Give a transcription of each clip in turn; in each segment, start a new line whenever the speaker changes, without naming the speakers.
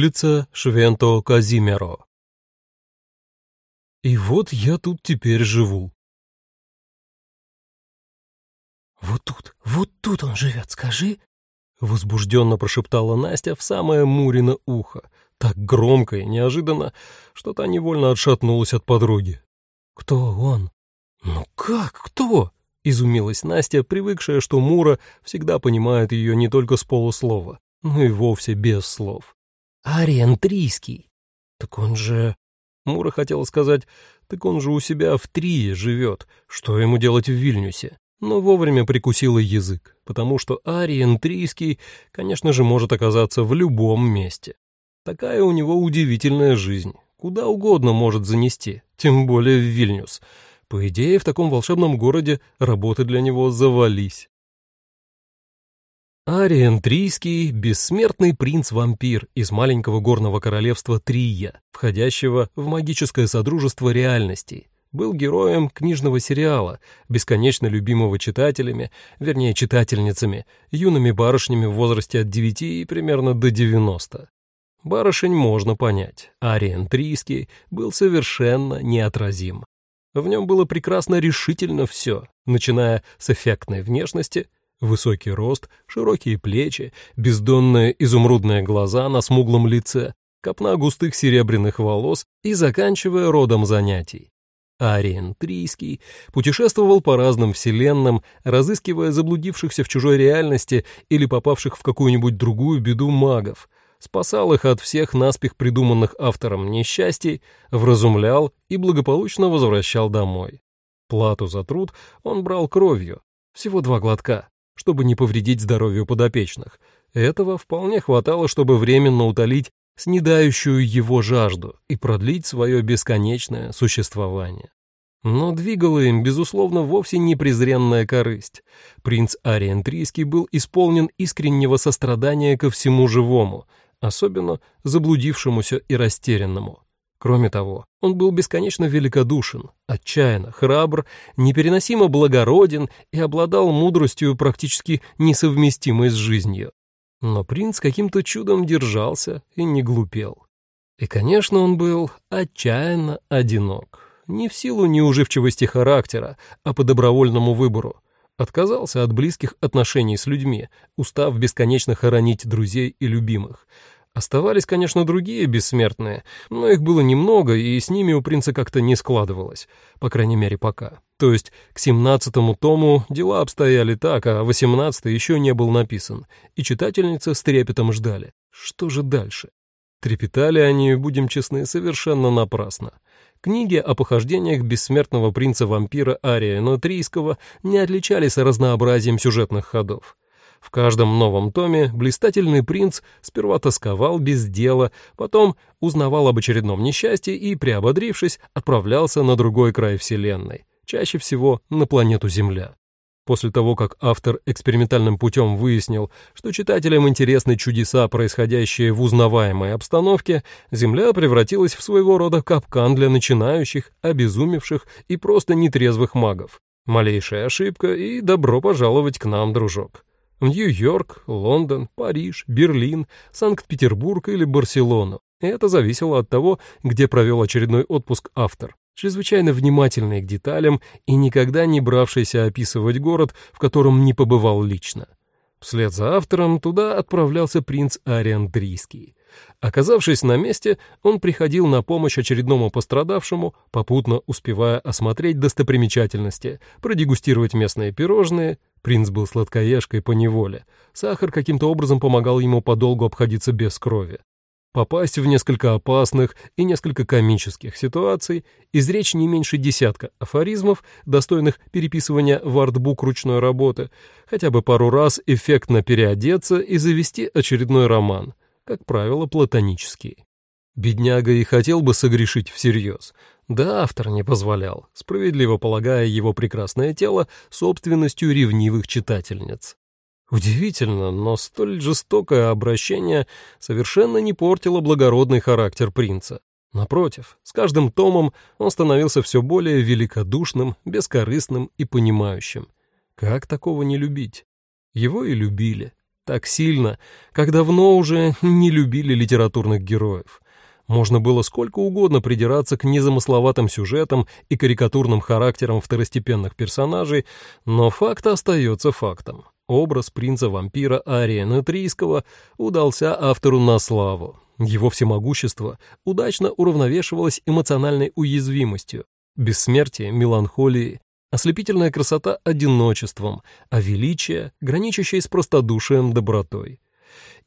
Улица Швенто-Казимеро. И вот я тут теперь живу.
«Вот тут, вот тут он живет, скажи!»
Возбужденно прошептала Настя в самое Мурино ухо, так громко и неожиданно, что та невольно отшатнулась от подруги.
«Кто он?»
«Ну как, кто?» — изумилась Настя, привыкшая, что Мура всегда понимает ее не только с полуслова, но и вовсе без слов.
«Ариен Трийский».
«Так он же...» Мура хотела сказать, «Так он же у себя в Трие живет, что ему делать в Вильнюсе?» Но вовремя прикусила язык, потому что Ариен Трийский, конечно же, может оказаться в любом месте. Такая у него удивительная жизнь, куда угодно может занести, тем более в Вильнюс. По идее, в таком волшебном городе работы для него завались. Ариен Трийский — бессмертный принц-вампир из маленького горного королевства Трия, входящего в магическое содружество реальностей. Был героем книжного сериала, бесконечно любимого читателями, вернее, читательницами, юными барышнями в возрасте от 9 и примерно до 90. Барышень можно понять. Ариен Трийский был совершенно неотразим. В нем было прекрасно решительно все, начиная с эффектной внешности — Высокий рост, широкие плечи, бездонные изумрудные глаза на смуглом лице, копна густых серебряных волос и заканчивая родом занятий. Ариен Трийский путешествовал по разным вселенным, разыскивая заблудившихся в чужой реальности или попавших в какую-нибудь другую беду магов, спасал их от всех наспех придуманных автором несчастий, вразумлял и благополучно возвращал домой. Плату за труд он брал кровью, всего два глотка, чтобы не повредить здоровью подопечных. Этого вполне хватало, чтобы временно утолить снедающую его жажду и продлить свое бесконечное существование. Но двигала им, безусловно, вовсе не презренная корысть. Принц Ариентрийский был исполнен искреннего сострадания ко всему живому, особенно заблудившемуся и растерянному. Кроме того, он был бесконечно великодушен, отчаянно, храбр, непереносимо благороден и обладал мудростью практически несовместимой с жизнью. Но принц каким-то чудом держался и не глупел. И, конечно, он был отчаянно одинок. Не в силу неуживчивости характера, а по добровольному выбору. Отказался от близких отношений с людьми, устав бесконечно хоронить друзей и любимых — Оставались, конечно, другие бессмертные, но их было немного, и с ними у принца как-то не складывалось, по крайней мере, пока. То есть к семнадцатому тому дела обстояли так, а восемнадцатый еще не был написан, и читательницы с трепетом ждали. Что же дальше? Трепетали они, будем честны, совершенно напрасно. Книги о похождениях бессмертного принца-вампира Ария Нотрийского не отличались разнообразием сюжетных ходов. В каждом новом томе блистательный принц сперва тосковал без дела, потом узнавал об очередном несчастье и, приободрившись, отправлялся на другой край Вселенной, чаще всего на планету Земля. После того, как автор экспериментальным путем выяснил, что читателям интересны чудеса, происходящие в узнаваемой обстановке, Земля превратилась в своего рода капкан для начинающих, обезумевших и просто нетрезвых магов. Малейшая ошибка и добро пожаловать к нам, дружок. Нью-Йорк, Лондон, Париж, Берлин, Санкт-Петербург или Барселону. Это зависело от того, где провел очередной отпуск автор, чрезвычайно внимательный к деталям и никогда не бравшийся описывать город, в котором не побывал лично. Вслед за автором туда отправлялся принц Ариан Дрийский. Оказавшись на месте, он приходил на помощь очередному пострадавшему, попутно успевая осмотреть достопримечательности, продегустировать местные пирожные. Принц был сладкоежкой по неволе. Сахар каким-то образом помогал ему подолгу обходиться без крови. Попасть в несколько опасных и несколько комических ситуаций, изречь не меньше десятка афоризмов, достойных переписывания в артбук ручной работы, хотя бы пару раз эффектно переодеться и завести очередной роман, как правило, платонический. Бедняга и хотел бы согрешить всерьез. Да, автор не позволял, справедливо полагая его прекрасное тело собственностью ревнивых читательниц. Удивительно, но столь жестокое обращение совершенно не портило благородный характер принца. Напротив, с каждым томом он становился все более великодушным, бескорыстным и понимающим. Как такого не любить? Его и любили. Так сильно, как давно уже не любили литературных героев. Можно было сколько угодно придираться к незамысловатым сюжетам и карикатурным характерам второстепенных персонажей, но факт остается фактом. Образ принца-вампира Ария Натрийского удался автору на славу. Его всемогущество удачно уравновешивалось эмоциональной уязвимостью, бессмертие, меланхолией, ослепительная красота одиночеством, а величие, граничащее с простодушием добротой.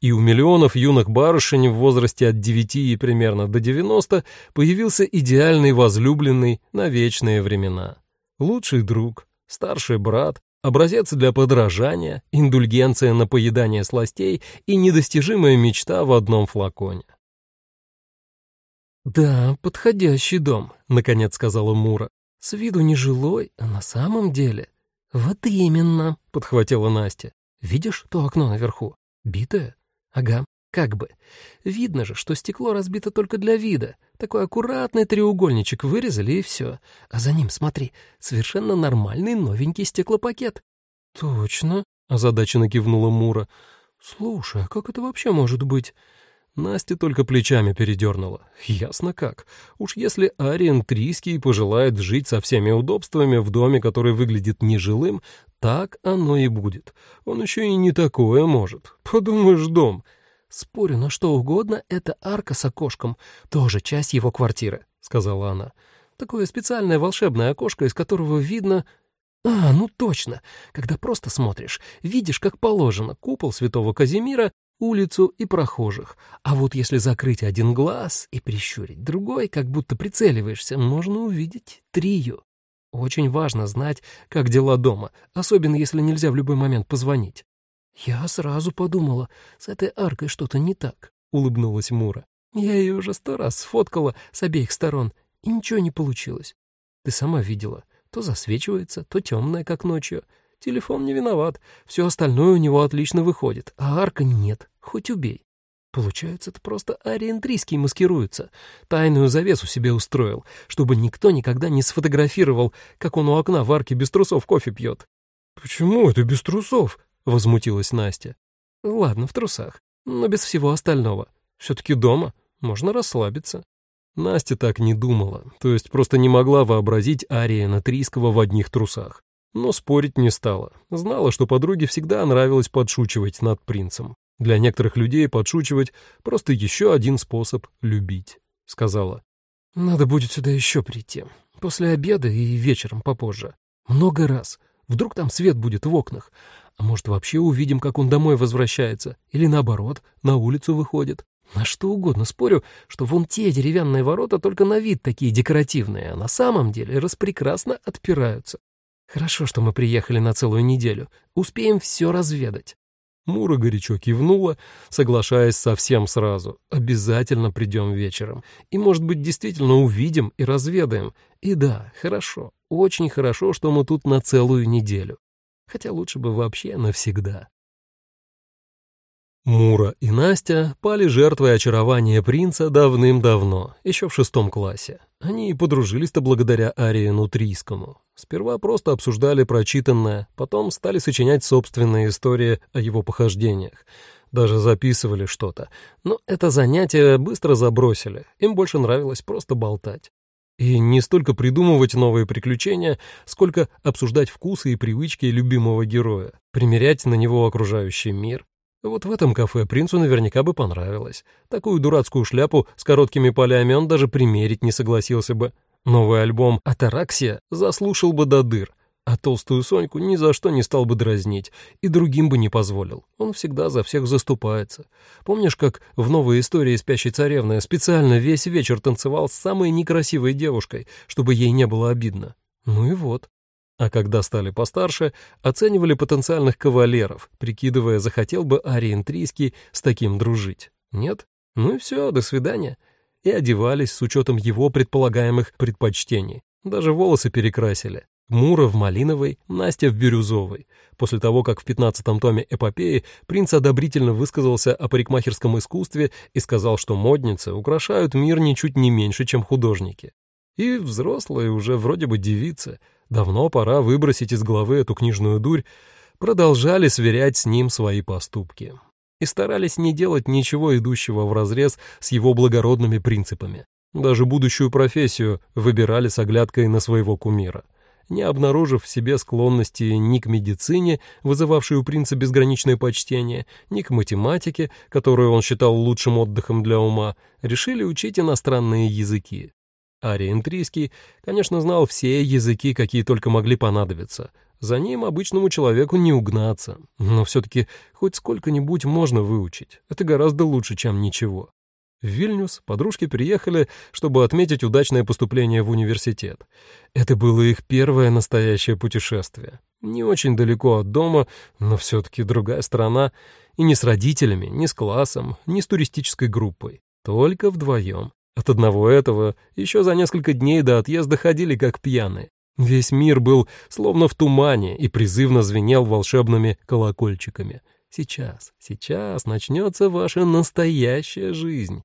И у миллионов юных барышень в возрасте от 9 и примерно до 90 появился идеальный возлюбленный на вечные времена. Лучший друг, старший брат, образец для подражания, индульгенция на поедание сластей и недостижимая мечта в одном флаконе.
«Да, подходящий дом», — наконец сказала Мура. «С виду нежилой, а на самом деле...» «Вот именно», — подхватила Настя. «Видишь то окно наверху? Битое? Ага, как бы. Видно же, что стекло разбито только для вида. Такой аккуратный треугольничек вырезали, и все. А за ним, смотри, совершенно нормальный новенький стеклопакет». «Точно», — озадаченно кивнула Мура. «Слушай, а как это вообще может быть?»
Настя только плечами передернула. Ясно как. Уж если Ариен Трийский пожелает жить со всеми удобствами в доме, который выглядит нежилым, так оно и будет. Он еще и не такое может. Подумаешь, дом.
Спорю на что угодно, это арка с окошком, тоже часть его квартиры, сказала она. Такое специальное волшебное окошко, из которого видно... А, ну точно, когда просто смотришь, видишь, как положено, купол святого Казимира улицу и прохожих. А вот если закрыть один глаз и прищурить другой, как будто прицеливаешься, можно увидеть трию. Очень важно знать, как дела дома, особенно если нельзя в любой момент позвонить. «Я сразу подумала, с этой аркой что-то не так», — улыбнулась Мура. «Я ее уже сто раз сфоткала с обеих сторон, и ничего не получилось. Ты сама видела, то засвечивается, то темное, как ночью. Телефон не виноват, все остальное у него отлично выходит, а арка нет, хоть убей. Получается, это просто ориентрийский маскируется. Тайную завесу себе устроил, чтобы никто никогда не сфотографировал, как он у окна в арке без трусов кофе пьет.
«Почему это без трусов?» — возмутилась Настя.
«Ладно, в трусах, но без всего остального. Все-таки дома, можно расслабиться».
Настя так не думала, то есть просто не могла вообразить Ария Натрийского в одних трусах но спорить не стала. Знала, что подруге всегда нравилось подшучивать над принцем. Для некоторых людей подшучивать — просто еще один способ любить, — сказала.
«Надо будет сюда еще прийти. После обеда и вечером попозже. Много раз. Вдруг там свет будет в окнах. А может, вообще увидим, как он домой возвращается. Или наоборот, на улицу выходит. На что угодно спорю, что вон те деревянные ворота только на вид такие декоративные, а на самом деле распрекрасно отпираются. Хорошо, что мы приехали на целую неделю. Успеем все разведать.
Мура горячо кивнула, соглашаясь совсем сразу. Обязательно придем вечером. И, может быть, действительно увидим и разведаем. И да, хорошо, очень хорошо, что мы тут на целую неделю. Хотя лучше бы вообще навсегда. Мура и Настя пали жертвой очарования принца давным-давно, еще в шестом классе. Они подружились-то благодаря Ариену Трийскому. Сперва просто обсуждали прочитанное, потом стали сочинять собственные истории о его похождениях. Даже записывали что-то. Но это занятие быстро забросили, им больше нравилось просто болтать. И не столько придумывать новые приключения, сколько обсуждать вкусы и привычки любимого героя, примерять на него окружающий мир, вот в этом кафе принцу наверняка бы понравилось. Такую дурацкую шляпу с короткими полями он даже примерить не согласился бы. Новый альбом «Атараксия» заслушал бы до дыр, а толстую Соньку ни за что не стал бы дразнить и другим бы не позволил. Он всегда за всех заступается. Помнишь, как в новой истории «Спящей царевны» специально весь вечер танцевал с самой некрасивой девушкой, чтобы ей не было обидно? Ну и вот. А когда стали постарше, оценивали потенциальных кавалеров, прикидывая, захотел бы Ариен Трийский с таким дружить. Нет? Ну и все, до свидания. И одевались с учетом его предполагаемых предпочтений. Даже волосы перекрасили. Мура в малиновой, Настя в бирюзовой. После того, как в пятнадцатом томе эпопеи принц одобрительно высказался о парикмахерском искусстве и сказал, что модницы украшают мир ничуть не меньше, чем художники. И взрослые уже вроде бы девицы — Давно пора выбросить из головы эту книжную дурь, продолжали сверять с ним свои поступки и старались не делать ничего идущего вразрез с его благородными принципами. Даже будущую профессию выбирали с оглядкой на своего кумира. Не обнаружив в себе склонности ни к медицине, вызывавшей у принца безграничное почтение, ни к математике, которую он считал лучшим отдыхом для ума, решили учить иностранные языки. Арий Интрийский, конечно, знал все языки, какие только могли понадобиться — за ним обычному человеку не угнаться, но все-таки хоть сколько-нибудь можно выучить. Это гораздо лучше, чем ничего. В Вильнюс подружки приехали, чтобы отметить удачное поступление в университет. Это было их первое настоящее путешествие. Не очень далеко от дома, но все-таки другая страна. И не с родителями, не с классом, не с туристической группой. Только вдвоем. От одного этого еще за несколько дней до отъезда ходили как пьяные. Весь мир был словно в тумане и призывно звенел волшебными колокольчиками. Сейчас, сейчас начнется ваша настоящая жизнь.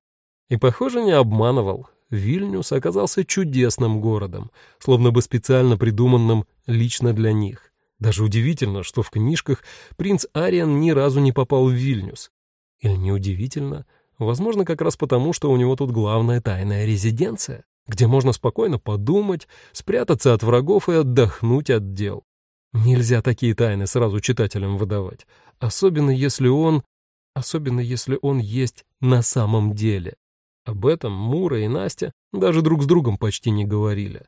И, похоже, не обманывал. Вильнюс оказался чудесным городом, словно бы специально придуманным лично для них. Даже удивительно, что в книжках принц Ариан ни разу не попал в Вильнюс. Или неудивительно? Возможно, как раз потому, что у него тут главная тайная резиденция где можно спокойно подумать, спрятаться от врагов и отдохнуть от дел. Нельзя такие тайны сразу читателям выдавать, особенно если он... особенно если он есть на самом деле. Об этом Мура и Настя даже друг с другом почти не говорили.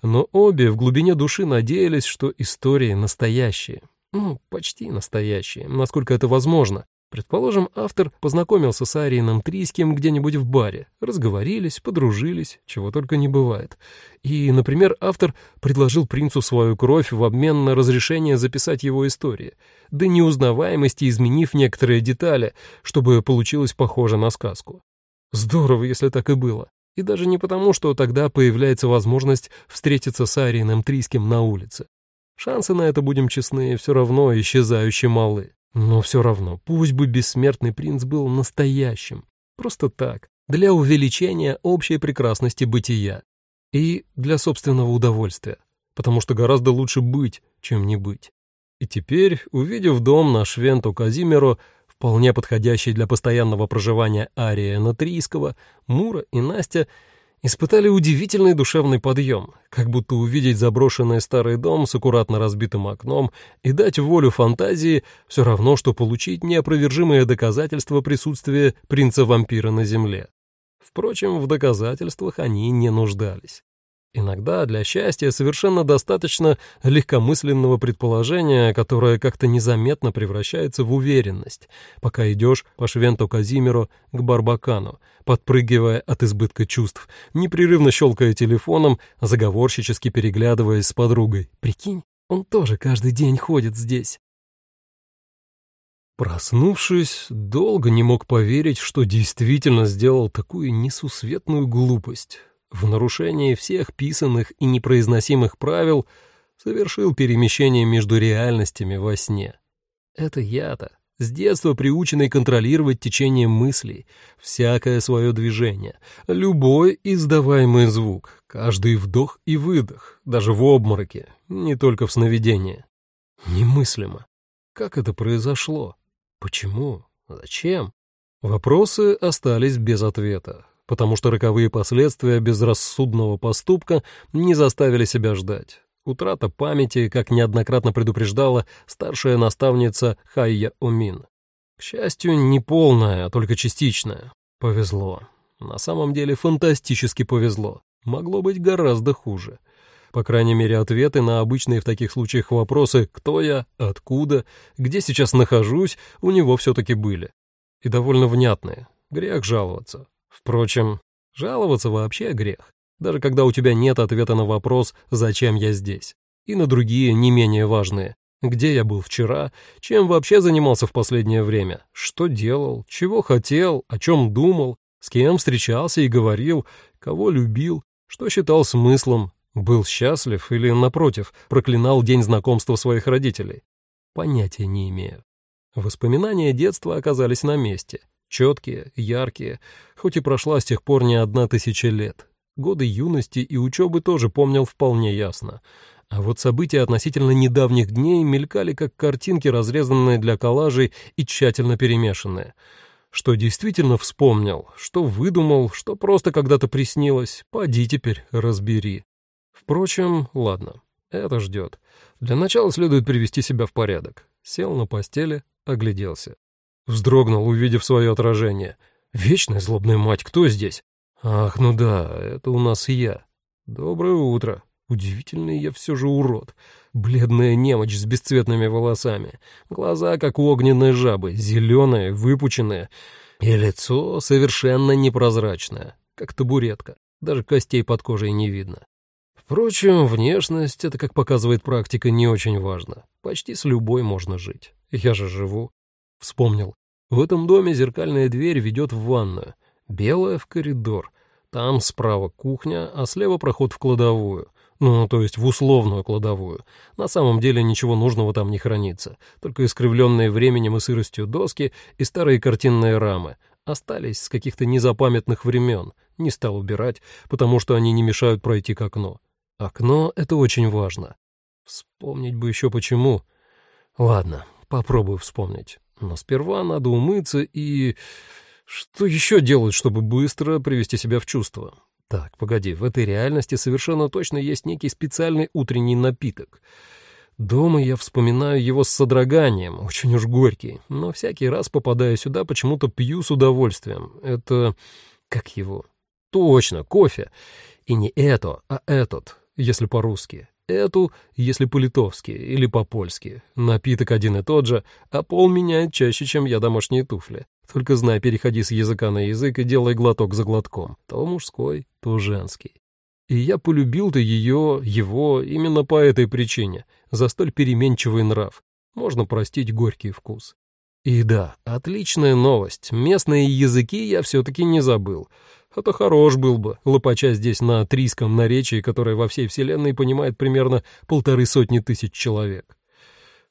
Но обе в глубине души надеялись, что истории настоящие. Ну, почти настоящие, насколько это возможно, Предположим, автор познакомился с Ариеном Трийским где-нибудь в баре, разговорились, подружились, чего только не бывает. И, например, автор предложил принцу свою кровь в обмен на разрешение записать его истории, до неузнаваемости изменив некоторые детали, чтобы получилось похоже на сказку. Здорово, если так и было. И даже не потому, что тогда появляется возможность встретиться с Ариеном Трийским на улице. Шансы на это, будем честны, все равно исчезающе малы. Но все равно, пусть бы бессмертный принц был настоящим. Просто так, для увеличения общей прекрасности бытия. И для собственного удовольствия. Потому что гораздо лучше быть, чем не быть. И теперь, увидев дом на Швенту Казимеру, вполне подходящий для постоянного проживания Ария Натрийского, Мура и Настя испытали удивительный душевный подъем, как будто увидеть заброшенный старый дом с аккуратно разбитым окном и дать волю фантазии все равно, что получить неопровержимое доказательство присутствия принца-вампира на земле. Впрочем, в доказательствах они не нуждались. Иногда для счастья совершенно достаточно легкомысленного предположения, которое как-то незаметно превращается в уверенность, пока идешь по Швенту Казимиру к Барбакану, подпрыгивая от избытка чувств, непрерывно щелкая телефоном, заговорщически переглядываясь с подругой. «Прикинь, он тоже каждый день ходит здесь». Проснувшись, долго не мог поверить, что действительно сделал такую несусветную глупость в нарушении всех писанных и непроизносимых правил совершил перемещение между реальностями во сне. Это я-то, с детства приученный контролировать течение мыслей, всякое свое движение, любой издаваемый звук, каждый вдох и выдох, даже в обмороке, не только в сновидении. Немыслимо. Как это произошло? Почему? Зачем? Вопросы остались без ответа потому что роковые последствия безрассудного поступка не заставили себя ждать. Утрата памяти, как неоднократно предупреждала старшая наставница Хайя Умин. К счастью, не полная, а только частичная. Повезло. На самом деле фантастически повезло. Могло быть гораздо хуже. По крайней мере, ответы на обычные в таких случаях вопросы «кто я?», «откуда?», «где сейчас нахожусь?» у него все-таки были. И довольно внятные. Грех жаловаться. Впрочем, жаловаться вообще грех, даже когда у тебя нет ответа на вопрос «зачем я здесь?» и на другие не менее важные. Где я был вчера? Чем вообще занимался в последнее время? Что делал? Чего хотел? О чем думал? С кем встречался и говорил? Кого любил? Что считал смыслом? Был счастлив или, напротив, проклинал день знакомства своих родителей? Понятия не имею. Воспоминания детства оказались на месте четкие, яркие, хоть и прошла с тех пор не одна тысяча лет. Годы юности и учебы тоже помнил вполне ясно. А вот события относительно недавних дней мелькали как картинки, разрезанные для коллажей и тщательно перемешанные. Что действительно вспомнил, что выдумал, что просто когда-то приснилось, поди теперь разбери. Впрочем, ладно, это ждет. Для начала следует привести себя в порядок. Сел на постели, огляделся. Вздрогнул, увидев свое отражение. Вечная злобная мать, кто здесь? Ах, ну да, это у нас я. Доброе утро. Удивительный я все же урод. Бледная немочь с бесцветными волосами. Глаза, как у огненной жабы, зеленые, выпученные. И лицо совершенно непрозрачное, как табуретка. Даже костей под кожей не видно. Впрочем, внешность, это, как показывает практика, не очень важно. Почти с любой можно жить. Я же живу. Вспомнил. В этом доме зеркальная дверь ведет в ванную. Белая в коридор. Там справа кухня, а слева проход в кладовую. Ну, то есть в условную кладовую. На самом деле ничего нужного там не хранится. Только искривленные временем и сыростью доски и старые картинные рамы. Остались с каких-то незапамятных времен. Не стал убирать, потому что они не мешают пройти к окну. Окно — это очень важно. Вспомнить бы еще почему. Ладно, попробую вспомнить. Но сперва надо умыться и... Что еще делать, чтобы быстро привести себя в чувство? Так, погоди, в этой реальности совершенно точно есть некий специальный утренний напиток. Дома я вспоминаю его с содроганием, очень уж горький, но всякий раз, попадая сюда, почему-то пью с удовольствием. Это... как его? Точно, кофе. И не это, а этот, если по-русски. Эту, если по-литовски или по-польски. Напиток один и тот же, а пол меняет чаще, чем я домашние туфли. Только знай, переходи с языка на язык и делай глоток за глотком. То мужской, то женский. И я полюбил-то ее, его, именно по этой причине, за столь переменчивый нрав. Можно простить горький вкус. И да, отличная новость. Местные языки я все-таки не забыл. А то хорош был бы, лопача здесь на трийском наречии, которое во всей вселенной понимает примерно полторы сотни тысяч человек.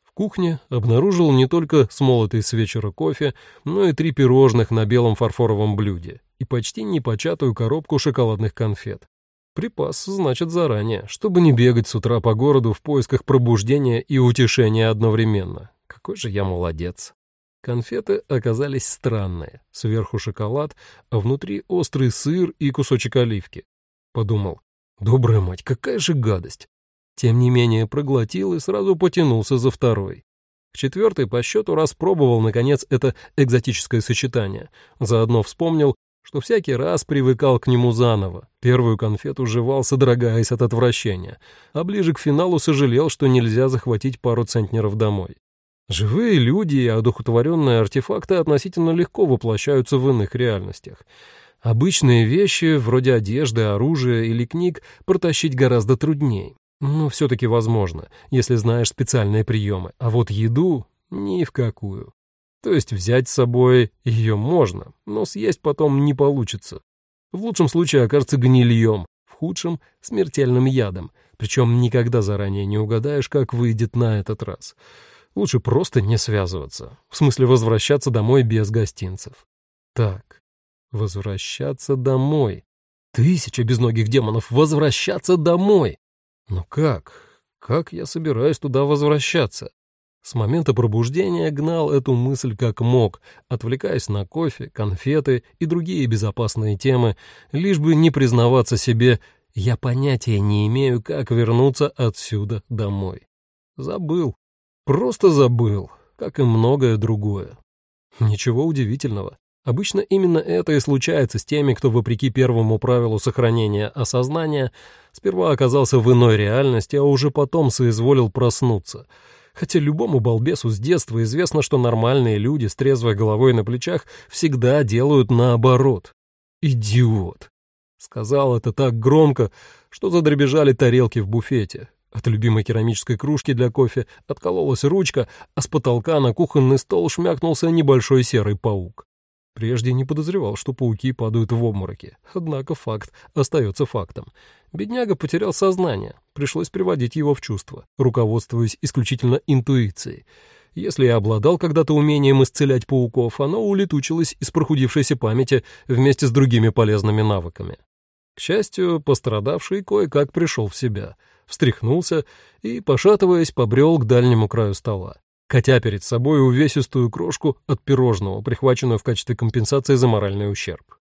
В кухне обнаружил не только смолотый с вечера кофе, но и три пирожных на белом фарфоровом блюде и почти непочатую коробку шоколадных конфет. Припас, значит, заранее, чтобы не бегать с утра по городу в поисках пробуждения и утешения одновременно. Какой же я молодец. Конфеты оказались странные. Сверху шоколад, а внутри острый сыр и кусочек оливки. Подумал, добрая мать, какая же гадость. Тем не менее проглотил и сразу потянулся за второй. В четвертый по счету распробовал, наконец, это экзотическое сочетание. Заодно вспомнил, что всякий раз привыкал к нему заново. Первую конфету жевал, содрогаясь от отвращения, а ближе к финалу сожалел, что нельзя захватить пару центнеров домой. Живые люди и одухотворенные артефакты относительно легко воплощаются в иных реальностях. Обычные вещи, вроде одежды, оружия или книг, протащить гораздо труднее. Но все-таки возможно, если знаешь специальные приемы. А вот еду — ни в какую. То есть взять с собой ее можно, но съесть потом не получится. В лучшем случае окажется гнильем, в худшем — смертельным ядом, причем никогда заранее не угадаешь, как выйдет на этот раз. Лучше просто не связываться, в смысле возвращаться домой без гостинцев. Так, возвращаться домой. Тысяча безногих демонов, возвращаться домой! Но как? Как я собираюсь туда возвращаться? С момента пробуждения гнал эту мысль как мог, отвлекаясь на кофе, конфеты и другие безопасные темы, лишь бы не признаваться себе «я понятия не имею, как вернуться отсюда домой». Забыл. Просто забыл, как и многое другое. Ничего удивительного. Обычно именно это и случается с теми, кто, вопреки первому правилу сохранения осознания, сперва оказался в иной реальности, а уже потом соизволил проснуться. Хотя любому балбесу с детства известно, что нормальные люди с трезвой головой на плечах всегда делают наоборот. «Идиот!» Сказал это так громко, что задребежали тарелки в буфете. От любимой керамической кружки для кофе откололась ручка, а с потолка на кухонный стол шмякнулся небольшой серый паук. Прежде не подозревал, что пауки падают в обмороки. Однако факт остается фактом. Бедняга потерял сознание. Пришлось приводить его в чувство, руководствуясь исключительно интуицией. Если я обладал когда-то умением исцелять пауков, оно улетучилось из прохудившейся памяти вместе с другими полезными навыками. К счастью, пострадавший кое-как пришел в себя, встряхнулся и, пошатываясь, побрел к дальнему краю стола, катя перед собой увесистую крошку от пирожного, прихваченную в качестве компенсации за моральный ущерб.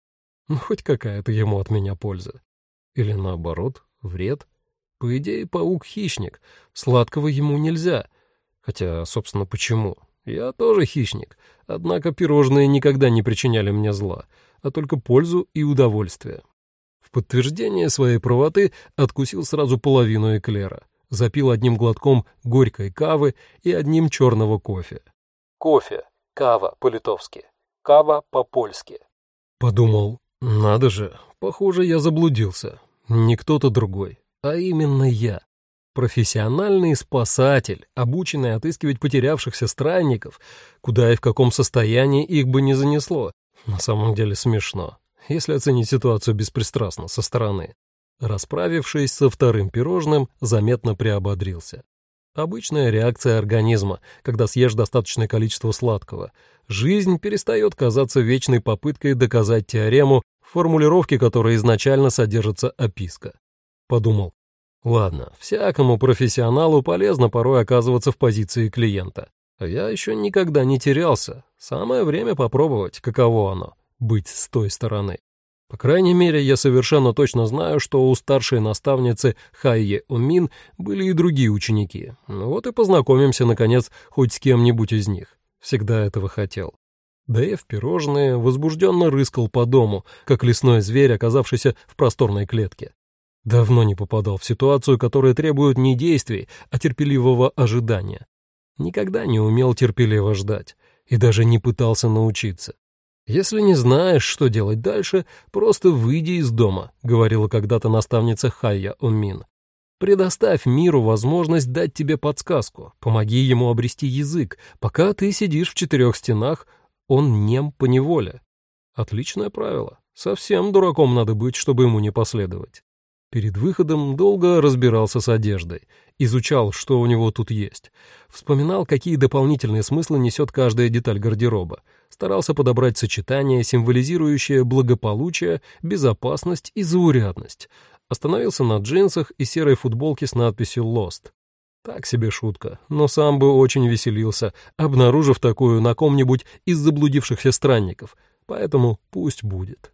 Ну, хоть какая-то ему от меня польза. Или наоборот, вред. По идее, паук — хищник, сладкого ему нельзя. Хотя, собственно, почему? Я тоже хищник, однако пирожные никогда не причиняли мне зла, а только пользу и удовольствие. В подтверждение своей правоты откусил сразу половину эклера, запил одним глотком горькой кавы и одним черного кофе.
Кофе, кава по-литовски, кава по-польски.
Подумал, надо же, похоже, я заблудился. Не кто-то другой, а именно я. Профессиональный спасатель, обученный отыскивать потерявшихся странников, куда и в каком состоянии их бы не занесло. На самом деле смешно, если оценить ситуацию беспристрастно, со стороны. Расправившись со вторым пирожным, заметно приободрился. Обычная реакция организма, когда съешь достаточное количество сладкого. Жизнь перестает казаться вечной попыткой доказать теорему, в формулировке которой изначально содержится описка. Подумал, Ладно, всякому профессионалу полезно порой оказываться в позиции клиента. Я еще никогда не терялся. Самое время попробовать, каково оно — быть с той стороны. По крайней мере, я совершенно точно знаю, что у старшей наставницы Хайе Умин были и другие ученики. Ну вот и познакомимся, наконец, хоть с кем-нибудь из них. Всегда этого хотел. Дэйв пирожные возбужденно рыскал по дому, как лесной зверь, оказавшийся в просторной клетке. Давно не попадал в ситуацию, которая требует не действий, а терпеливого ожидания. Никогда не умел терпеливо ждать и даже не пытался научиться. «Если не знаешь, что делать дальше, просто выйди из дома», — говорила когда-то наставница Хайя Умин. «Предоставь миру возможность дать тебе подсказку, помоги ему обрести язык, пока ты сидишь в четырех стенах, он нем по неволе». Отличное правило. Совсем дураком надо быть, чтобы ему не последовать. Перед выходом долго разбирался с одеждой, изучал, что у него тут есть. Вспоминал, какие дополнительные смыслы несет каждая деталь гардероба. Старался подобрать сочетание, символизирующее благополучие, безопасность и заурядность. Остановился на джинсах и серой футболке с надписью «Lost». Так себе шутка, но сам бы очень веселился, обнаружив такую на ком-нибудь из заблудившихся странников, поэтому пусть будет.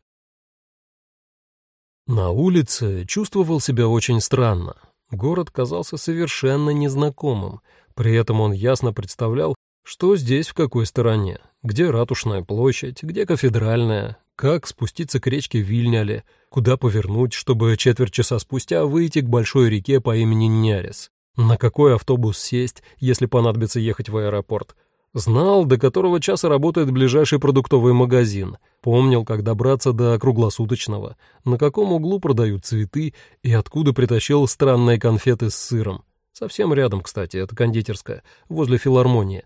На улице чувствовал себя очень странно. Город казался совершенно незнакомым. При этом он ясно представлял, что здесь в какой стороне, где Ратушная площадь, где Кафедральная, как спуститься к речке Вильняле, куда повернуть, чтобы четверть часа спустя выйти к большой реке по имени Нярис, на какой автобус сесть, если понадобится ехать в аэропорт, Знал, до которого часа работает ближайший продуктовый магазин. Помнил, как добраться до круглосуточного, на каком углу продают цветы и откуда притащил странные конфеты с сыром. Совсем рядом, кстати, это кондитерская, возле филармонии.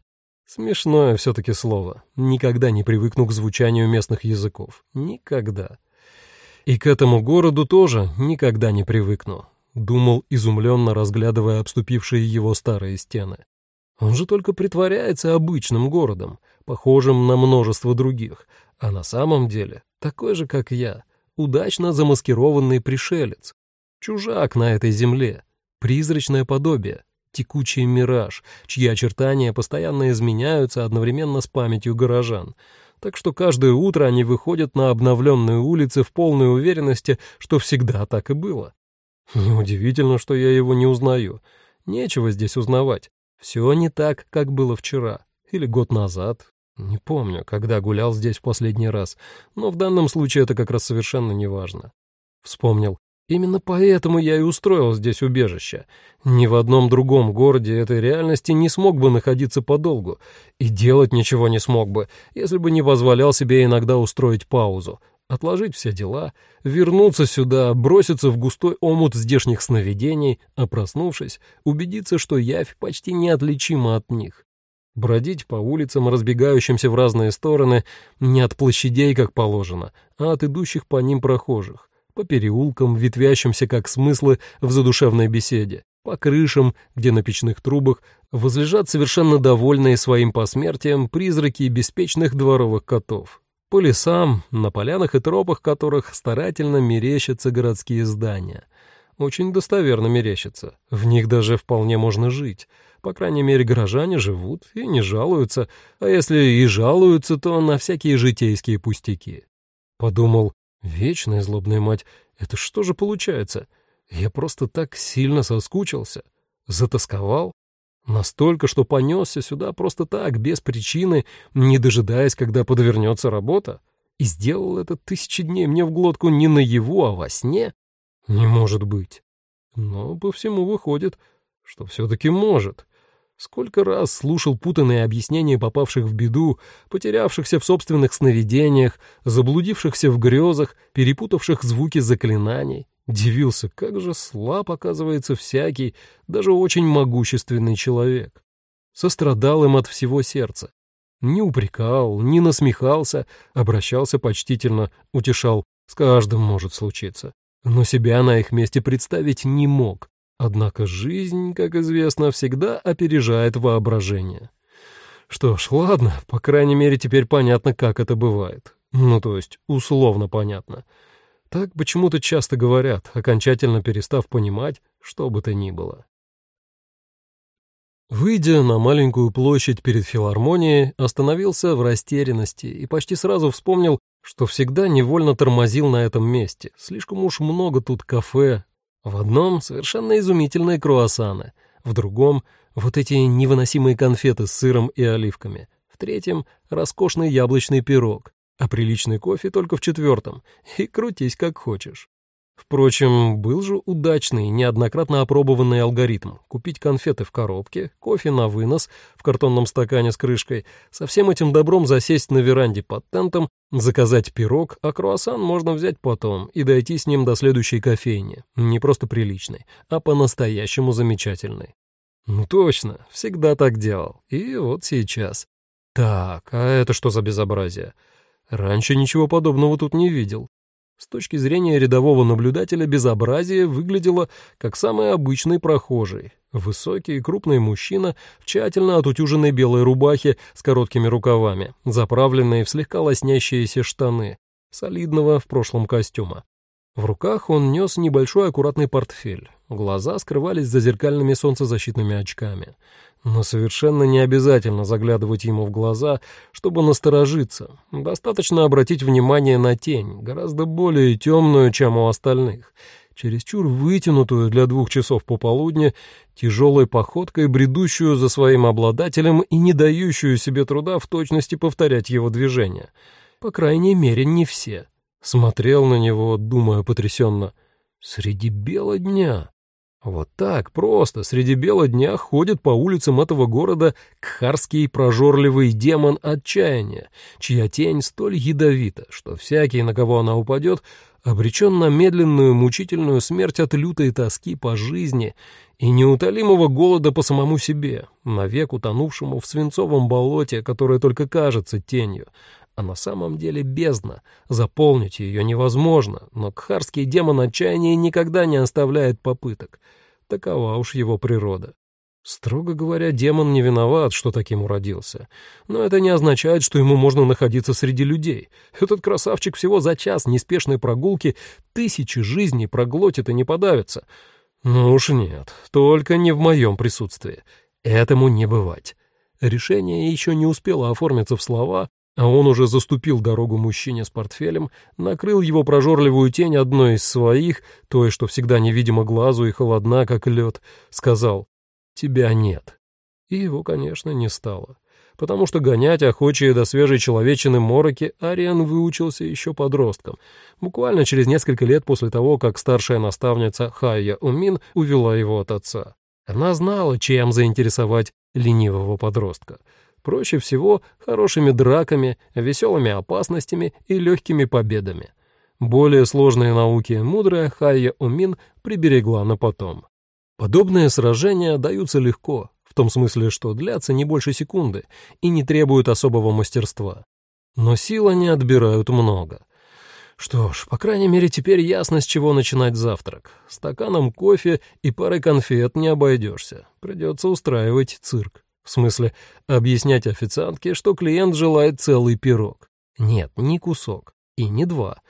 Смешное все-таки слово. Никогда не привыкну к звучанию местных языков. Никогда. И к этому городу тоже никогда не привыкну. Думал, изумленно разглядывая обступившие его старые стены. Он же только притворяется обычным городом, похожим на множество других, а на самом деле такой же, как я, удачно замаскированный пришелец, чужак на этой земле, призрачное подобие, текучий мираж, чьи очертания постоянно изменяются одновременно с памятью горожан, так что каждое утро они выходят на обновленные улицы в полной уверенности, что всегда так и было. Неудивительно, что я его не узнаю. Нечего здесь узнавать. Все не так, как было вчера или год назад. Не помню, когда гулял здесь в последний раз, но в данном случае это как раз совершенно неважно. Вспомнил. Именно поэтому я и устроил здесь убежище. Ни в одном другом городе этой реальности не смог бы находиться подолгу, и делать ничего не смог бы, если бы не позволял себе иногда устроить паузу, отложить все дела, вернуться сюда, броситься в густой омут здешних сновидений, а проснувшись, убедиться, что явь почти неотличима от них. Бродить по улицам, разбегающимся в разные стороны, не от площадей, как положено, а от идущих по ним прохожих, по переулкам, ветвящимся как смыслы в задушевной беседе, по крышам, где на печных трубах возлежат совершенно довольные своим посмертием призраки беспечных дворовых котов. По лесам, на полянах и тропах которых старательно мерещатся городские здания. Очень достоверно мерещатся. В них даже вполне можно жить. По крайней мере, горожане живут и не жалуются, а если и жалуются, то на всякие житейские пустяки. Подумал, вечная злобная мать, это что же получается? Я просто так сильно соскучился, затасковал. Настолько, что понесся сюда просто так, без причины, не дожидаясь, когда подвернется работа. И сделал это тысячи дней мне в глотку не наяву, а во сне? Не может быть. Но по всему выходит, что все-таки может. Сколько раз слушал путанные объяснения попавших в беду, потерявшихся в собственных сновидениях, заблудившихся в грезах, перепутавших звуки заклинаний. Дивился, как же слаб оказывается всякий, даже очень могущественный человек. Сострадал им от всего сердца. Не упрекал, не насмехался, обращался почтительно, утешал. С каждым может случиться. Но себя на их месте представить не мог. Однако жизнь, как известно, всегда опережает воображение. Что ж, ладно, по крайней мере, теперь понятно, как это бывает. Ну, то есть, условно понятно. Так почему-то часто говорят, окончательно перестав понимать, что бы то ни было. Выйдя на маленькую площадь перед филармонией, остановился в растерянности и почти сразу вспомнил, что всегда невольно тормозил на этом месте. Слишком уж много тут кафе, в одном совершенно изумительные круассаны, в другом — вот эти невыносимые конфеты с сыром и оливками, в третьем — роскошный яблочный пирог, а приличный кофе только в четвертом, и крутись как хочешь. Впрочем, был же удачный, неоднократно опробованный алгоритм — купить конфеты в коробке, кофе на вынос в картонном стакане с крышкой, со всем этим добром засесть на веранде под тентом, заказать пирог, а круассан можно взять потом и дойти с ним до следующей кофейни, не просто приличной, а по-настоящему замечательной. Ну точно, всегда так делал, и вот сейчас. Так, а это что за безобразие? Раньше ничего подобного тут не видел. С точки зрения рядового наблюдателя безобразие выглядело как самый обычный прохожий. Высокий и крупный мужчина в тщательно отутюженной белой рубахе с короткими рукавами, заправленные в слегка лоснящиеся штаны, солидного в прошлом костюма. В руках он нес небольшой аккуратный портфель. Глаза скрывались за зеркальными солнцезащитными очками но совершенно не обязательно заглядывать ему в глаза, чтобы насторожиться. Достаточно обратить внимание на тень, гораздо более темную, чем у остальных, чересчур вытянутую для двух часов пополудни, тяжелой походкой, бредущую за своим обладателем и не дающую себе труда в точности повторять его движения. По крайней мере, не все. Смотрел на него, думая потрясенно, «Среди бела дня». Вот так просто среди бела дня ходит по улицам этого города кхарский прожорливый демон отчаяния, чья тень столь ядовита, что всякий, на кого она упадет, обречен на медленную мучительную смерть от лютой тоски по жизни и неутолимого голода по самому себе, навек утонувшему в свинцовом болоте, которое только кажется тенью, а на самом деле бездна. Заполнить ее невозможно, но кхарский демон отчаяния никогда не оставляет попыток. Такова уж его природа. Строго говоря, демон не виноват, что таким уродился. Но это не означает, что ему можно находиться среди людей. Этот красавчик всего за час неспешной прогулки тысячи жизней проглотит и не подавится. Ну уж нет, только не в моем присутствии. Этому не бывать. Решение еще не успело оформиться в слова, а он уже заступил дорогу мужчине с портфелем, накрыл его прожорливую тень одной из своих, той, что всегда невидимо глазу и холодна, как лед, сказал «Тебя нет». И его, конечно, не стало, потому что гонять охочие до свежей человечины мороки Ариан выучился еще подростком, буквально через несколько лет после того, как старшая наставница Хайя Умин увела его от отца. Она знала, чем заинтересовать ленивого подростка — Проще всего хорошими драками, веселыми опасностями и легкими победами. Более сложные науки мудрая Хайя Умин приберегла на потом. Подобные сражения даются легко, в том смысле, что длятся не больше секунды и не требуют особого мастерства. Но сил они отбирают много. Что ж, по крайней мере, теперь ясно, с чего начинать завтрак. Стаканом кофе и парой конфет не обойдешься. Придется устраивать цирк. В смысле, объяснять официантке, что клиент желает целый пирог. Нет, не кусок, и не два,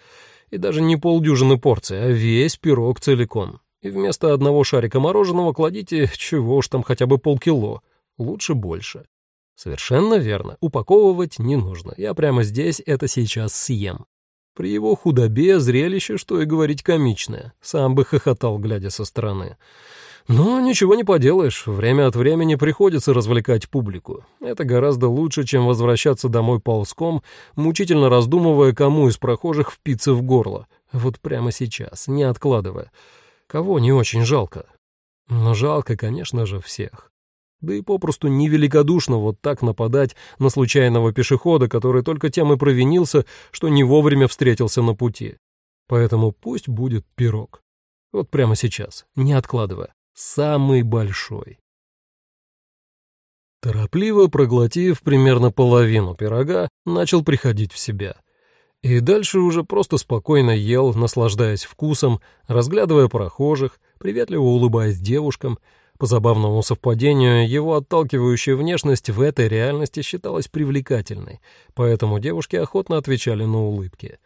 и даже не полдюжины порций, а весь пирог целиком. И вместо одного шарика мороженого кладите, чего уж там, хотя бы полкило, лучше больше. Совершенно верно, упаковывать не нужно, я прямо здесь это сейчас съем. При его худобе зрелище, что и говорить, комичное. Сам бы хохотал, глядя со стороны. Но ничего не поделаешь, время от времени приходится развлекать публику. Это гораздо лучше, чем возвращаться домой ползком, мучительно раздумывая, кому из прохожих впиться в горло. Вот прямо сейчас, не откладывая. Кого не очень жалко. Но жалко, конечно же, всех. Да и попросту невеликодушно вот так нападать на случайного пешехода, который только тем и провинился, что не вовремя встретился на пути. Поэтому пусть будет пирог. Вот прямо сейчас, не откладывая. Самый большой. Торопливо проглотив примерно половину пирога, начал приходить в себя. И дальше уже просто спокойно ел, наслаждаясь вкусом, разглядывая прохожих, приветливо улыбаясь девушкам, по забавному совпадению, его отталкивающая внешность в этой реальности считалась привлекательной, поэтому девушки охотно отвечали на улыбки.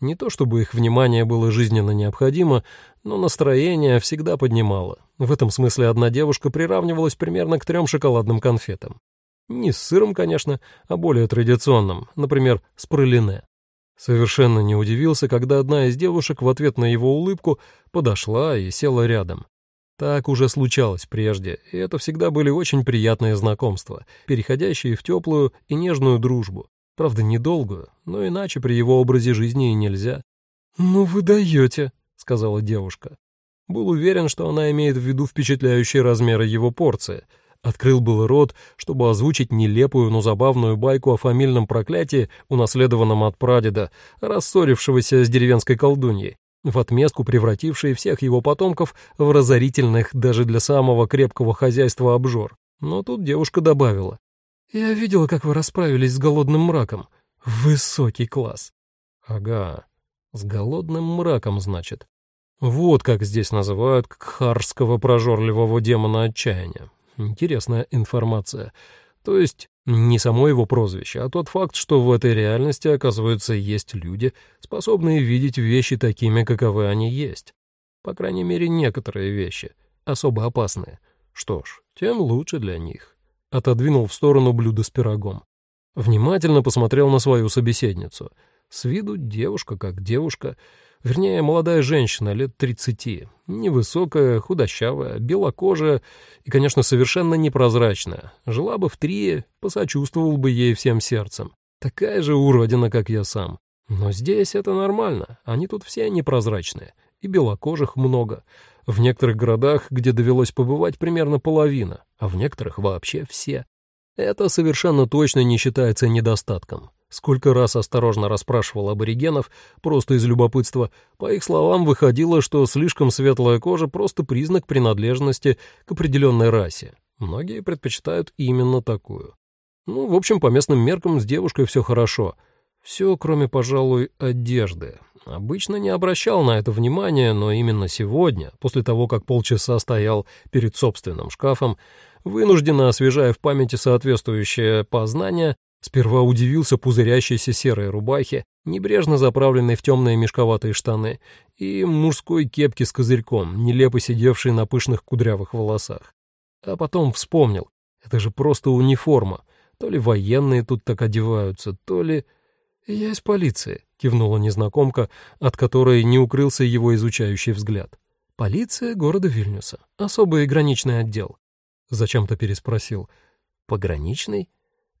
Не то чтобы их внимание было жизненно необходимо, но настроение всегда поднимало. В этом смысле одна девушка приравнивалась примерно к трем шоколадным конфетам. Не с сыром, конечно, а более традиционным, например, с пролине. Совершенно не удивился, когда одна из девушек в ответ на его улыбку подошла и села рядом. Так уже случалось прежде, и это всегда были очень приятные знакомства, переходящие в теплую и нежную дружбу. Правда, недолгую, но иначе при его образе жизни и нельзя. «Ну вы даете», — сказала девушка. Был уверен, что она имеет в виду впечатляющие размеры его порции. Открыл был рот, чтобы озвучить нелепую, но забавную байку о фамильном проклятии, унаследованном от прадеда, рассорившегося с деревенской колдуньей, в отместку превратившей всех его потомков в разорительных даже для самого крепкого хозяйства обжор. Но тут девушка добавила. «Я видела, как вы расправились с голодным мраком. Высокий класс». «Ага, с голодным мраком, значит. Вот как здесь называют кхарского прожорливого демона отчаяния. Интересная информация. То есть не само его прозвище, а тот факт, что в этой реальности, оказывается, есть люди, способные видеть вещи такими, каковы они есть. По крайней мере, некоторые вещи, особо опасные. Что ж, тем лучше для них. Отодвинул в сторону блюдо с пирогом. Внимательно посмотрел на свою собеседницу. С виду девушка как девушка, вернее, молодая женщина лет тридцати, невысокая, худощавая, белокожая и, конечно, совершенно непрозрачная. Жила бы в Трие, посочувствовал бы ей всем сердцем. Такая же уродина, как я сам. Но здесь это нормально, они тут все непрозрачные, и белокожих много. В некоторых городах, где довелось побывать, примерно половина, а в некоторых вообще все. Это совершенно точно не считается недостатком. Сколько раз осторожно расспрашивал аборигенов, просто из любопытства, по их словам, выходило, что слишком светлая кожа — просто признак принадлежности к определенной расе. Многие предпочитают именно такую. Ну, в общем, по местным меркам с девушкой все хорошо. Все, кроме, пожалуй, одежды. Обычно не обращал на это внимания, но именно сегодня, после того, как полчаса стоял перед собственным шкафом, вынужденно освежая в памяти соответствующее познание, Сперва удивился пузырящейся серой рубахе, небрежно заправленной в темные мешковатые штаны, и мужской кепке с козырьком, нелепо сидевшей на пышных кудрявых волосах. А потом вспомнил, это же просто униформа. То ли военные тут так одеваются, то ли... «Я из полиции», — кивнула незнакомка, от которой не укрылся его изучающий взгляд. «Полиция города Вильнюса. Особый граничный отдел». Зачем-то переспросил. «Пограничный?»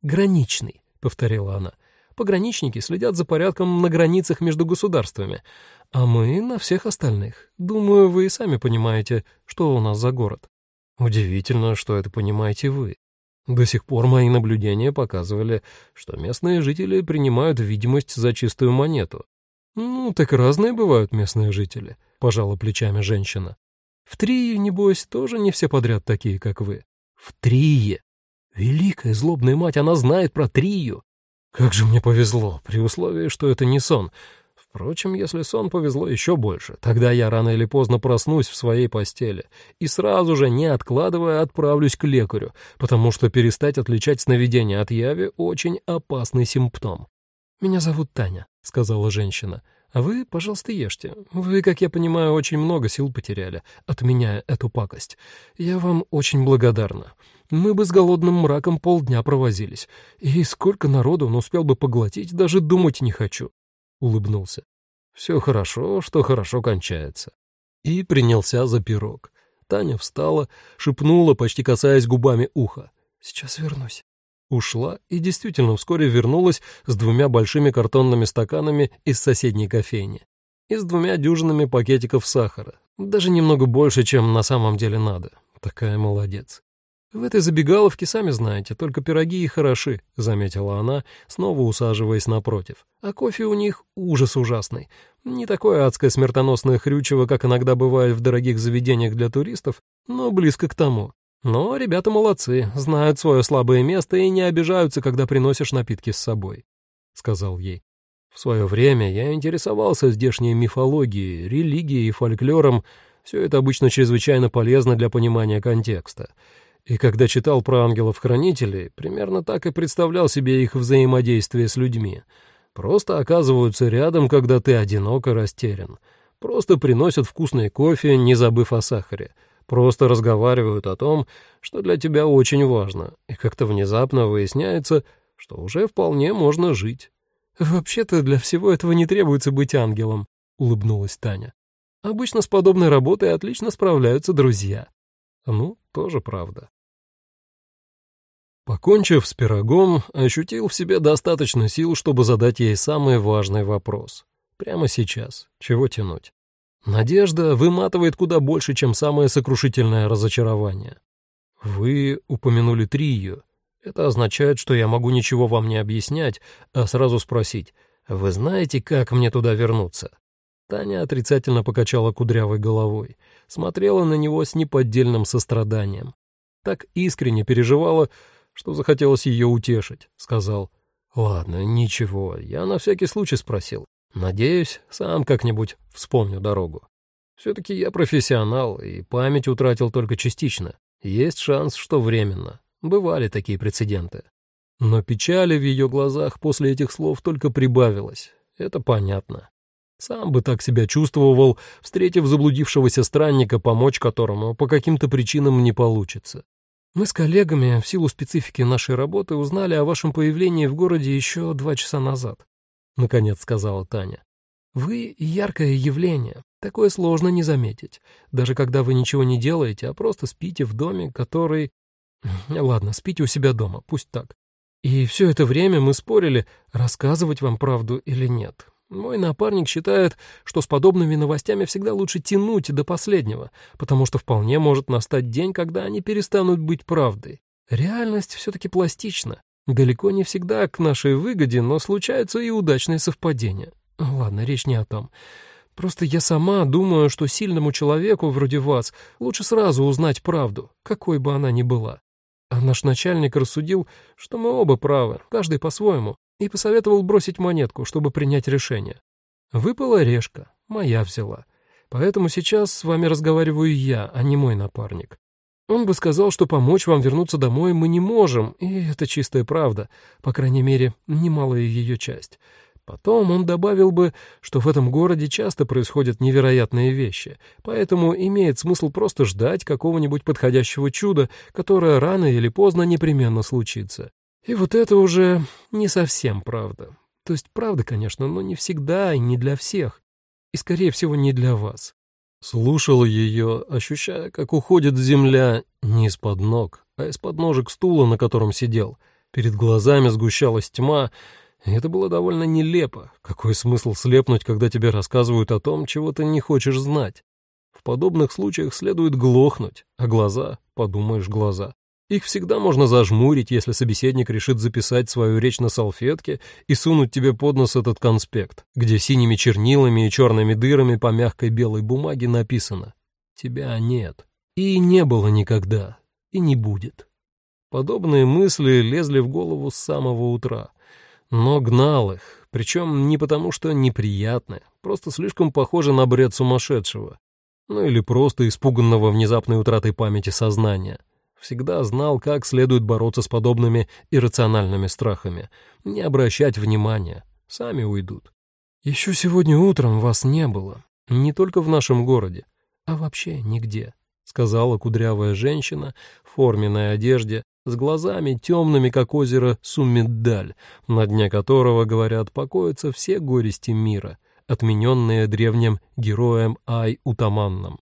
«Граничный», — повторила она. «Пограничники следят за порядком на границах между государствами, а мы на всех остальных. Думаю, вы и сами понимаете, что у нас за город». «Удивительно, что это понимаете вы. До сих пор мои наблюдения показывали, что местные жители принимают видимость за чистую монету. «Ну, так разные бывают местные жители», — пожала плечами женщина. «В Трие, небось, тоже не все подряд такие, как вы». «В Трие!» Великая злобная мать, она знает про Трию. Как же мне повезло, при условии, что это не сон. Впрочем, если сон повезло еще больше, тогда я рано или поздно проснусь в своей постели и сразу же, не откладывая, отправлюсь к лекарю, потому что перестать отличать сновидение от яви — очень опасный симптом.
«Меня зовут Таня», — сказала женщина. «А вы, пожалуйста, ешьте. Вы, как я понимаю, очень много сил потеряли, отменяя эту пакость. Я вам очень благодарна. Мы бы с голодным мраком полдня провозились. И сколько народу он успел бы поглотить, даже думать не хочу», — улыбнулся. «Все хорошо, что хорошо кончается». И принялся за пирог. Таня встала, шепнула, почти касаясь губами уха. «Сейчас вернусь». Ушла и действительно вскоре вернулась с двумя большими картонными стаканами из соседней кофейни и с двумя дюжинами пакетиков сахара, даже немного больше, чем на самом деле надо. Такая молодец. «В этой забегаловке, сами знаете, только пироги и хороши», — заметила она, снова усаживаясь напротив. «А кофе у них ужас ужасный. Не такое адское смертоносное хрючево, как иногда бывает в дорогих заведениях для туристов, но близко к тому. Но ребята молодцы, знают свое слабое место и не обижаются, когда приносишь напитки с собой», — сказал ей. «В свое время я интересовался здешней мифологией, религией и фольклором. Все это обычно чрезвычайно полезно для понимания контекста. И когда читал про ангелов-хранителей, примерно так и представлял себе их взаимодействие с людьми. Просто оказываются рядом, когда ты одинок и растерян. Просто приносят вкусный кофе, не забыв о сахаре» Просто разговаривают о том, что для тебя очень важно, и как-то внезапно выясняется, что уже вполне можно жить. «Вообще-то для всего этого не требуется быть ангелом», — улыбнулась Таня. «Обычно с подобной работой отлично справляются друзья». Ну, тоже правда. Покончив с пирогом, ощутил в себе достаточно сил, чтобы задать ей самый важный вопрос. Прямо сейчас. Чего тянуть? Надежда выматывает куда больше, чем самое сокрушительное разочарование. Вы упомянули Трию. Это означает, что я могу ничего вам не объяснять, а сразу спросить, вы знаете, как мне туда вернуться? Таня отрицательно покачала кудрявой головой, смотрела на него с неподдельным состраданием. Так искренне переживала, что захотелось ее утешить. Сказал, «Ладно, ничего, я на всякий случай спросил. Надеюсь, сам как-нибудь вспомню дорогу. Все-таки я профессионал, и память утратил только частично. Есть шанс, что временно. Бывали такие прецеденты. Но печали в ее глазах после этих слов только прибавилось. Это понятно. Сам бы так себя чувствовал, встретив заблудившегося странника, помочь которому по каким-то причинам не получится. Мы с коллегами в силу специфики нашей работы узнали о вашем появлении в городе еще два часа назад наконец сказала Таня. Вы яркое явление. Такое сложно не заметить, даже когда вы ничего не делаете, а просто спите в доме, который... Ладно, спите у себя дома, пусть так. И все это время мы спорили, рассказывать вам правду или нет. Мой напарник считает, что с подобными новостями всегда лучше тянуть до последнего, потому что вполне может настать день, когда они перестанут быть правдой. Реальность все-таки пластична, Далеко не всегда к нашей выгоде, но случаются и удачные совпадения. Ладно, речь не о том. Просто я сама думаю, что сильному человеку вроде вас лучше сразу узнать правду, какой бы она ни была. А наш начальник рассудил, что мы оба правы, каждый по-своему, и посоветовал бросить монетку, чтобы принять решение. Выпала решка, моя взяла. Поэтому сейчас с вами разговариваю я, а не мой напарник. Он бы сказал, что помочь вам вернуться домой мы не можем, и это чистая правда, по крайней мере, немалая ее часть. Потом он добавил бы, что в этом городе часто происходят невероятные вещи, поэтому имеет смысл просто ждать какого-нибудь подходящего чуда, которое рано или поздно непременно случится. И вот это уже не совсем правда. То есть правда, конечно, но не всегда и не для всех. И, скорее всего, не для вас. Слушал ее, ощущая, как уходит земля не из-под ног, а из-под ножек стула, на котором сидел. Перед глазами сгущалась тьма, и это было довольно нелепо. Какой смысл слепнуть, когда тебе рассказывают о том, чего ты не хочешь знать? В подобных случаях следует глохнуть, а глаза, подумаешь, глаза. Их всегда можно зажмурить, если собеседник решит записать свою речь на салфетке и сунуть тебе под нос этот конспект, где синими чернилами и черными дырами по мягкой белой бумаге написано «Тебя нет». И не было никогда, и не будет. Подобные мысли лезли в голову с самого утра, но гнал их, причем не потому, что неприятны, просто слишком похоже на бред сумасшедшего, ну или просто испуганного внезапной утратой памяти сознания. Всегда знал, как следует бороться с подобными иррациональными страхами, не обращать внимания.
сами уйдут. Еще сегодня утром вас не было, не только в нашем городе, а вообще нигде, сказала кудрявая женщина в форменной одежде с глазами темными, как озеро Суммиддаль, на дне которого, говорят, покоятся все горести мира, отмененные древним героем Ай-Утаманном.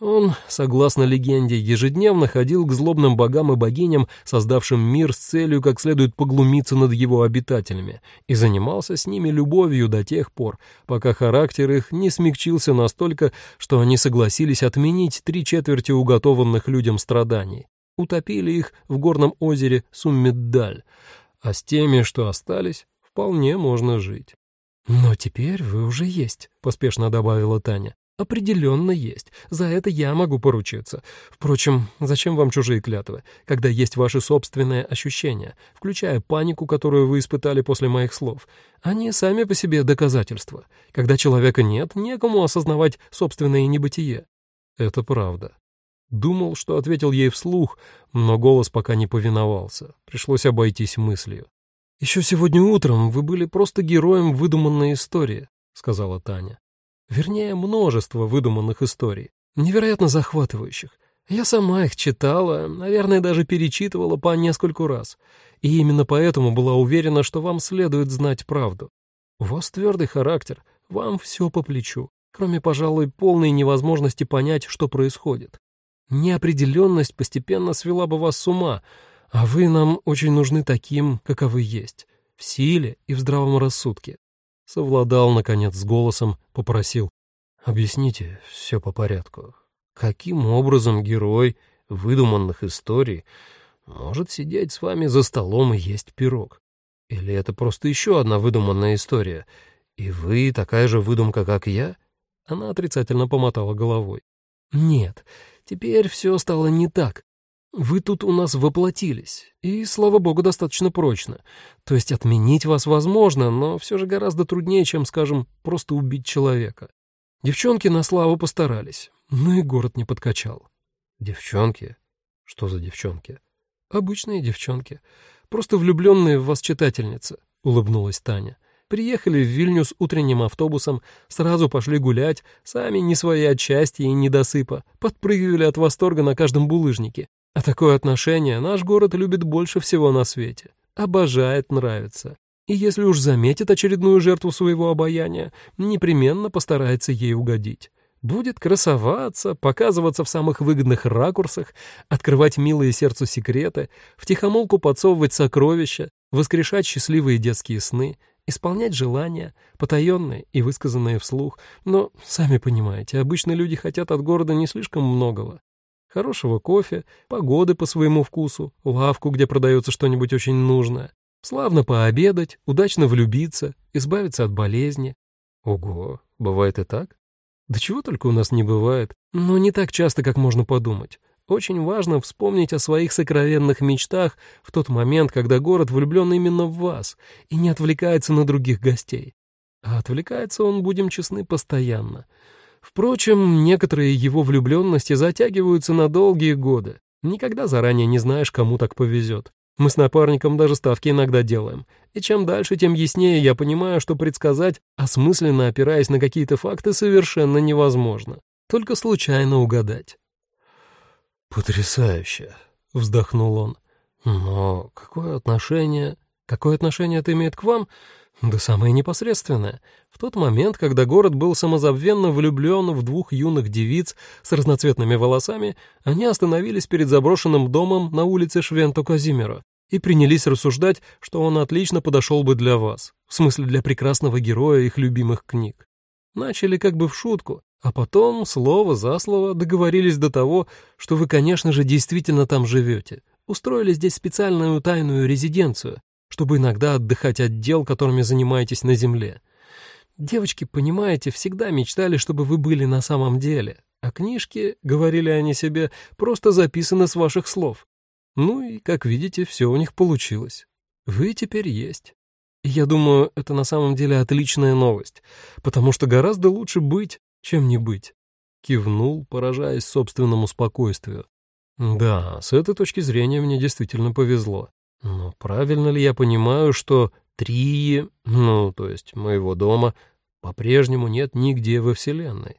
Он, согласно легенде, ежедневно ходил к злобным богам и богиням, создавшим мир с целью как следует поглумиться над его обитателями, и занимался с ними любовью до тех пор, пока характер их не смягчился настолько, что они согласились отменить три четверти уготованных людям страданий, утопили их в горном озере Суммиддаль, а с теми, что остались, вполне можно жить.
«Но теперь вы уже есть», — поспешно добавила Таня. «Определенно есть. За это я могу поручиться. Впрочем, зачем вам чужие клятвы, когда есть ваши собственные ощущения, включая панику, которую вы испытали после моих слов? Они сами по себе доказательства. Когда человека нет, некому осознавать собственное небытие».
«Это правда». Думал, что ответил ей вслух, но голос пока не повиновался. Пришлось обойтись мыслью. «Еще сегодня утром вы были просто героем выдуманной истории», — сказала Таня. Вернее, множество выдуманных историй, невероятно захватывающих. Я сама их читала, наверное, даже перечитывала по нескольку раз. И именно поэтому была уверена, что вам следует знать правду. У вас твердый характер, вам все по плечу, кроме, пожалуй, полной невозможности понять, что происходит. Неопределенность постепенно свела бы вас с ума, а вы нам очень нужны таким, каковы есть, в силе и в здравом рассудке совладал, наконец, с голосом, попросил. «Объясните все по порядку. Каким образом герой выдуманных историй может сидеть с вами за столом и есть пирог? Или это просто еще одна выдуманная история, и вы такая же выдумка, как я?» Она отрицательно помотала головой. «Нет, теперь все стало не так. Вы тут у нас воплотились, и, слава богу, достаточно прочно. То есть отменить вас возможно, но все же гораздо труднее, чем, скажем, просто убить человека. Девчонки на славу постарались, но и город не подкачал. Девчонки? Что за девчонки? Обычные девчонки. Просто влюбленные в вас читательницы, улыбнулась Таня. Приехали в Вильнюс утренним автобусом, сразу пошли гулять, сами не свои от счастья и недосыпа, подпрыгивали от восторга на каждом булыжнике, а такое отношение наш город любит больше всего на свете. Обожает, нравится. И если уж заметит очередную жертву своего обаяния, непременно постарается ей угодить. Будет красоваться, показываться в самых выгодных ракурсах, открывать милые сердцу секреты, втихомолку подсовывать сокровища, воскрешать счастливые детские сны, исполнять желания, потаенные и высказанные вслух. Но, сами понимаете, обычно люди хотят от города не слишком многого хорошего кофе, погоды по своему вкусу, лавку, где продается что-нибудь очень нужное, славно пообедать, удачно влюбиться, избавиться от болезни. Ого, бывает и так? Да чего только у нас не бывает, но не так часто, как можно подумать. Очень важно вспомнить о своих сокровенных мечтах в тот момент, когда город влюблен именно в вас и не отвлекается на других гостей. А отвлекается он, будем честны, постоянно — Впрочем, некоторые его влюбленности затягиваются на долгие годы. Никогда заранее не знаешь, кому так повезет. Мы с напарником даже ставки иногда делаем. И чем дальше, тем яснее я понимаю, что предсказать, осмысленно опираясь на какие-то факты, совершенно невозможно. Только случайно угадать. «Потрясающе!» — вздохнул он. «Но какое отношение...» «Какое отношение это имеет к вам?» Да самое непосредственное. В тот момент, когда город был самозабвенно влюблен в двух юных девиц с разноцветными волосами, они остановились перед заброшенным домом на улице Швенто-Казимиро и принялись рассуждать, что он отлично подошел бы для вас, в смысле для прекрасного героя их любимых книг. Начали как бы в шутку, а потом, слово за слово, договорились до того, что вы, конечно же, действительно там живете, устроили здесь специальную тайную резиденцию, чтобы иногда отдыхать от дел, которыми занимаетесь на земле. Девочки, понимаете, всегда мечтали, чтобы вы были на самом деле, а книжки, говорили они себе, просто записаны с ваших слов. Ну и, как видите, все у них получилось. Вы теперь есть. И я думаю, это на самом деле отличная новость, потому что гораздо лучше быть, чем не быть. Кивнул, поражаясь собственному спокойствию. Да, с этой точки зрения мне действительно повезло. Но правильно ли я понимаю, что Три, ну, то есть моего дома, по-прежнему нет нигде во Вселенной.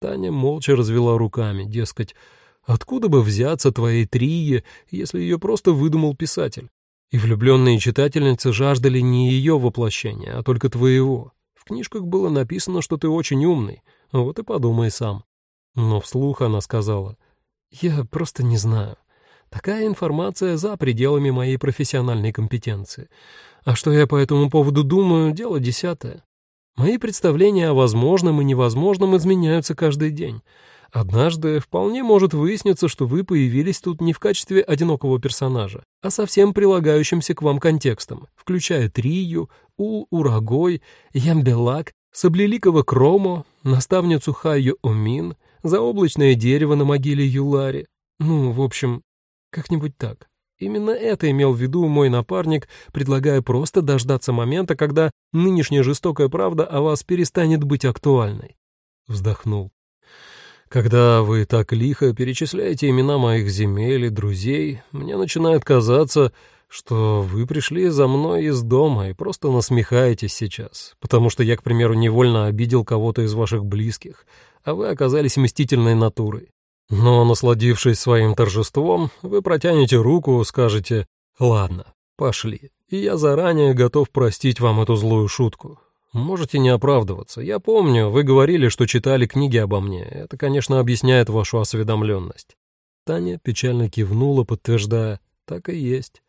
Таня молча развела руками, дескать, откуда бы взяться твоей Трие, если ее просто выдумал писатель? И влюбленные читательницы жаждали не ее воплощения, а только твоего. В книжках было написано, что ты очень умный, вот и подумай сам. Но вслух она сказала, «Я просто не знаю. Такая информация за пределами моей профессиональной компетенции. А что я по этому поводу думаю, дело десятое. Мои представления о возможном и невозможном изменяются каждый день. Однажды вполне может выясниться, что вы появились тут не в качестве одинокого персонажа, а совсем прилагающимся к вам контекстом, включая Трию, Ул-Урагой, Ямбелак, Саблеликова Кромо, наставницу Хайю Омин, заоблачное дерево на могиле Юлари. Ну, в общем, как-нибудь так. Именно это имел в виду мой напарник, предлагая просто дождаться момента, когда нынешняя жестокая правда о вас перестанет быть актуальной. Вздохнул. Когда вы так лихо перечисляете имена моих земель и друзей, мне начинает казаться, что вы пришли за мной из дома и просто насмехаетесь сейчас, потому что я, к примеру, невольно обидел кого-то из ваших близких, а вы оказались мстительной натурой. Но, насладившись своим торжеством, вы протянете руку, скажете «Ладно, пошли», и я заранее готов простить вам эту злую шутку. Можете не оправдываться. Я помню, вы говорили, что читали книги обо мне. Это, конечно, объясняет вашу осведомленность. Таня печально кивнула, подтверждая. Так и есть.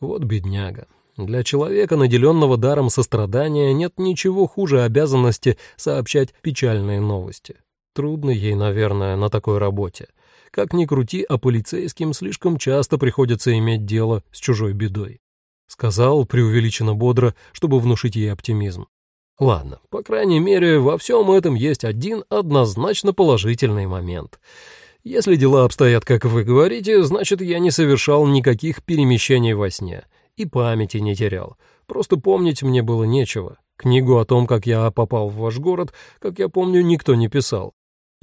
Вот бедняга. Для человека, наделенного даром сострадания, нет ничего хуже обязанности сообщать печальные новости. Трудно ей, наверное, на такой работе. Как ни крути, а полицейским слишком часто приходится иметь дело с чужой бедой. Сказал преувеличенно бодро, чтобы внушить ей оптимизм. Ладно, по крайней мере, во всем этом есть один однозначно положительный момент. Если дела обстоят, как вы говорите, значит, я не совершал никаких перемещений во сне и памяти не терял. Просто помнить мне было нечего. Книгу о том, как я попал в ваш город, как я помню, никто не писал.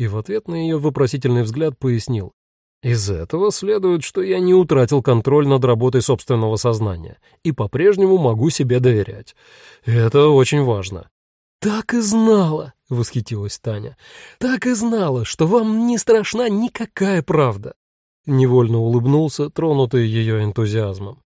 И в ответ на ее вопросительный взгляд пояснил. Из этого следует, что я не утратил контроль над работой собственного сознания и по-прежнему могу себе доверять. Это очень важно. «Так и знала!» — восхитилась Таня. «Так и знала, что вам не страшна никакая правда!» Невольно улыбнулся, тронутый ее энтузиазмом.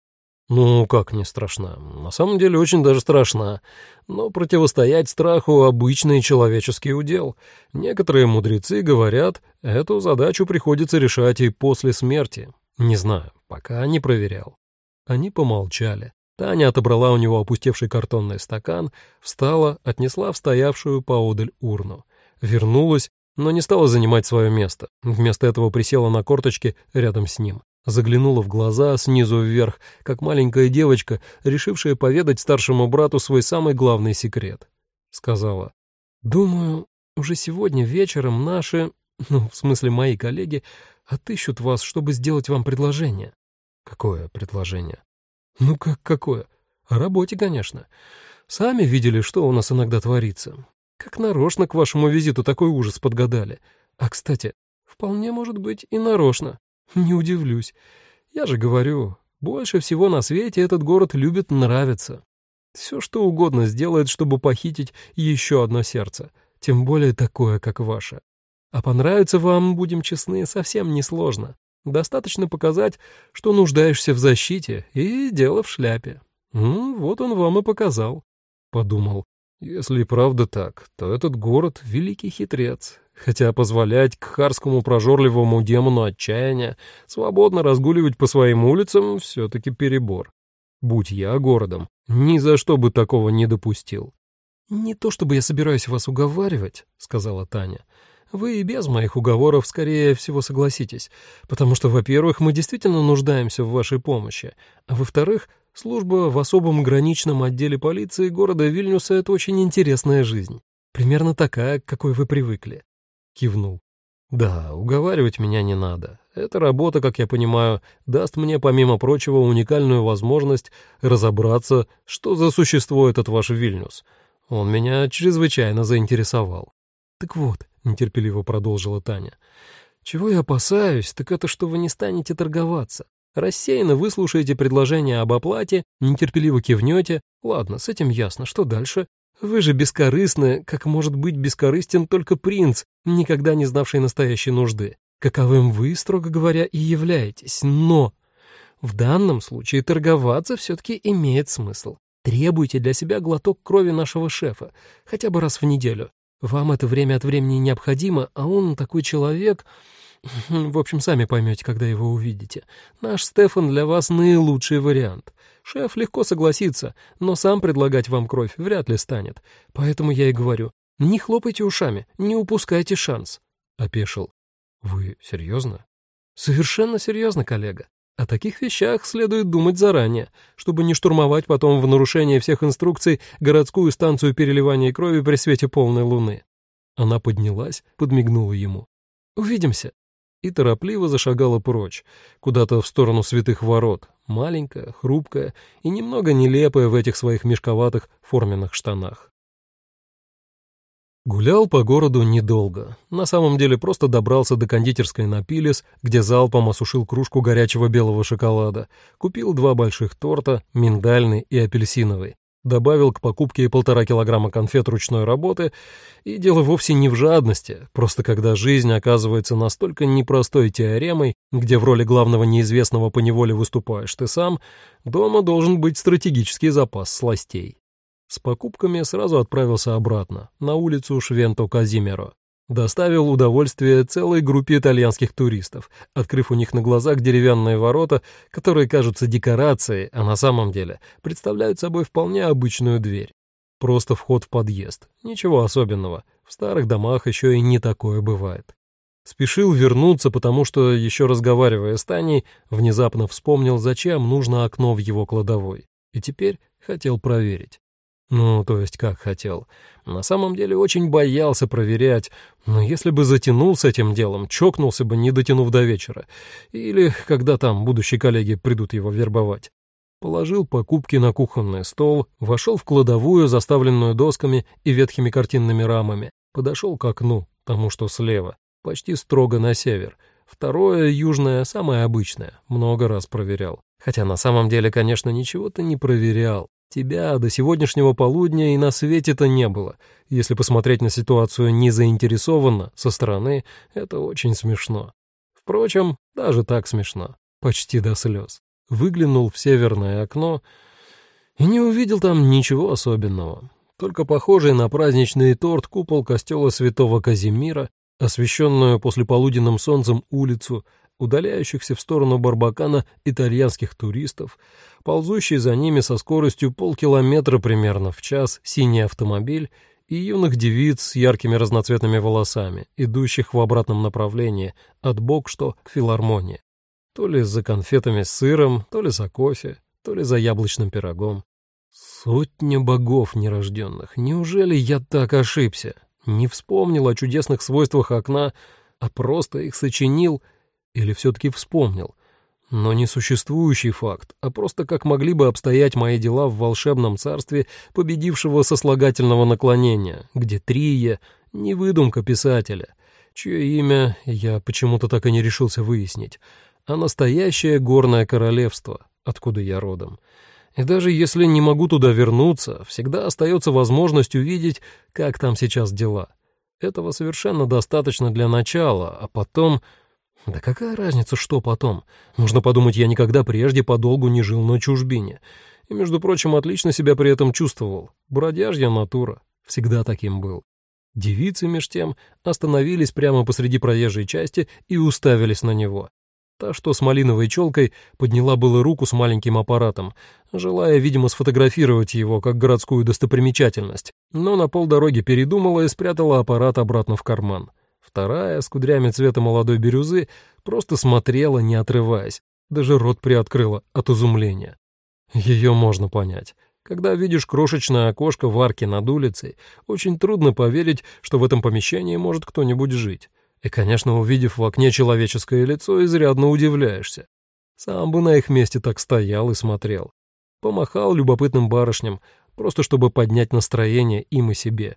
Ну, как не страшна? На самом деле очень даже страшна. Но противостоять страху — обычный человеческий удел. Некоторые мудрецы говорят, эту задачу приходится решать и после смерти. Не знаю, пока не проверял. Они помолчали. Таня отобрала у него опустевший картонный стакан, встала, отнесла в стоявшую поодаль урну. Вернулась, но не стала занимать свое место. Вместо этого присела на корточки рядом с ним заглянула в глаза снизу вверх, как маленькая девочка, решившая поведать старшему брату свой самый главный секрет. Сказала, «Думаю, уже сегодня вечером наши, ну, в смысле мои коллеги, отыщут вас, чтобы сделать вам предложение». «Какое предложение?» «Ну как какое? О работе, конечно. Сами видели, что у нас иногда творится. Как нарочно к вашему визиту такой ужас подгадали. А, кстати, вполне может быть и нарочно. Не удивлюсь. Я же говорю, больше всего на свете этот город любит нравиться. Все что угодно сделает, чтобы похитить еще одно сердце, тем более такое, как ваше. А понравится вам, будем честны, совсем несложно. Достаточно показать, что нуждаешься в защите, и дело в шляпе. Ну, вот он вам и показал. Подумал, если правда так, то этот город — великий хитрец, хотя позволять к харскому прожорливому демону отчаяния свободно разгуливать по своим улицам все-таки перебор. Будь я городом, ни за что бы такого не допустил. «Не то чтобы я собираюсь вас уговаривать», — сказала Таня. «Вы и без моих уговоров, скорее всего, согласитесь, потому что, во-первых, мы действительно нуждаемся в вашей помощи, а во-вторых, служба в особом граничном отделе полиции города Вильнюса — это очень интересная жизнь. Примерно такая, к какой вы привыкли кивнул. «Да, уговаривать меня не надо. Эта работа, как я понимаю, даст мне, помимо прочего, уникальную возможность разобраться, что за существо этот ваш Вильнюс. Он меня чрезвычайно заинтересовал». «Так вот», — нетерпеливо продолжила Таня, — «чего я опасаюсь, так это что вы не станете торговаться. Рассеянно выслушаете предложение об оплате, нетерпеливо кивнете. Ладно, с этим ясно. Что дальше? Вы же бескорыстны, как может быть бескорыстен только принц, никогда не знавший настоящей нужды. Каковым вы, строго говоря, и являетесь. Но в данном случае торговаться все-таки имеет смысл. Требуйте для себя глоток крови нашего шефа, хотя бы раз в неделю. Вам это время от времени необходимо, а он такой человек... В общем, сами поймете, когда его увидите. Наш Стефан для вас наилучший вариант. Шеф легко согласится, но сам предлагать вам кровь вряд ли станет. Поэтому я и говорю, не хлопайте ушами, не упускайте шанс. Опешил. Вы серьезно? Совершенно серьезно, коллега. О таких вещах следует думать заранее, чтобы не штурмовать потом в нарушение всех инструкций городскую станцию переливания крови при свете полной луны. Она поднялась, подмигнула ему. «Увидимся!» и торопливо зашагала прочь, куда-то в сторону святых ворот, маленькая, хрупкая и немного нелепая в этих своих мешковатых форменных штанах. Гулял по городу недолго. На самом деле просто добрался до кондитерской на Пилес, где залпом осушил кружку горячего белого шоколада, купил два больших торта, миндальный и апельсиновый, добавил к покупке полтора килограмма конфет ручной работы, и дело вовсе не в жадности, просто когда жизнь оказывается настолько непростой теоремой, где в роли главного неизвестного поневоле выступаешь ты сам, дома должен быть стратегический запас сластей. С покупками сразу отправился обратно, на улицу Швенто-Казимеро. Доставил удовольствие целой группе итальянских туристов, открыв у них на глазах деревянные ворота, которые кажутся декорацией, а на самом деле представляют собой вполне обычную дверь. Просто вход в подъезд. Ничего особенного. В старых домах еще и не такое бывает. Спешил вернуться, потому что, еще разговаривая с Таней, внезапно вспомнил, зачем нужно окно в его кладовой. И теперь хотел проверить. Ну, то есть как хотел. На самом деле очень боялся проверять, но если бы затянул с этим делом, чокнулся бы, не дотянув до вечера. Или когда там будущие коллеги придут его вербовать. Положил покупки на кухонный стол, вошел в кладовую, заставленную досками и ветхими картинными рамами, подошел к окну, тому, что слева, почти строго на север. Второе, южное, самое обычное, много раз проверял. Хотя на самом деле, конечно, ничего-то не проверял. Тебя до сегодняшнего полудня и на свете-то не было. Если посмотреть на ситуацию незаинтересованно, со стороны, это очень смешно. Впрочем, даже так смешно. Почти до слез. Выглянул в северное окно и не увидел там ничего особенного. Только похожий на праздничный торт купол костела святого Казимира, освещенную послеполуденным солнцем улицу, удаляющихся в сторону Барбакана итальянских туристов, ползущий за ними со скоростью полкилометра примерно в час синий автомобиль и юных девиц с яркими разноцветными волосами, идущих в обратном направлении от Бокшто к филармонии. То ли за конфетами с сыром, то ли за кофе, то ли за яблочным пирогом. Сотня богов нерожденных. Неужели я так ошибся? Не вспомнил о чудесных свойствах окна, а просто их сочинил — или все-таки вспомнил? Но не существующий факт, а просто как могли бы обстоять мои дела в волшебном царстве победившего сослагательного наклонения, где Трия — не выдумка писателя, чье имя я почему-то так и не решился выяснить, а настоящее горное королевство, откуда я родом. И даже если не могу туда вернуться, всегда остается возможность увидеть, как там сейчас дела. Этого совершенно достаточно для начала, а потом да какая разница, что потом? Можно подумать, я никогда прежде подолгу не жил на чужбине. И, между прочим, отлично себя при этом чувствовал. Бродяжья натура. Всегда таким был. Девицы, меж тем, остановились прямо посреди проезжей части и уставились на него. Та, что с малиновой челкой, подняла было руку с маленьким аппаратом, желая, видимо, сфотографировать его как городскую достопримечательность, но на полдороги передумала и спрятала аппарат обратно в карман. Вторая, с кудрями цвета молодой бирюзы, просто смотрела, не отрываясь, даже рот приоткрыла от изумления. Ее можно понять. Когда видишь крошечное окошко в арке над улицей, очень трудно поверить, что в этом помещении может кто-нибудь жить. И, конечно, увидев в окне человеческое лицо, изрядно удивляешься. Сам бы на их месте так стоял и смотрел. Помахал любопытным барышням, просто чтобы поднять настроение им и себе.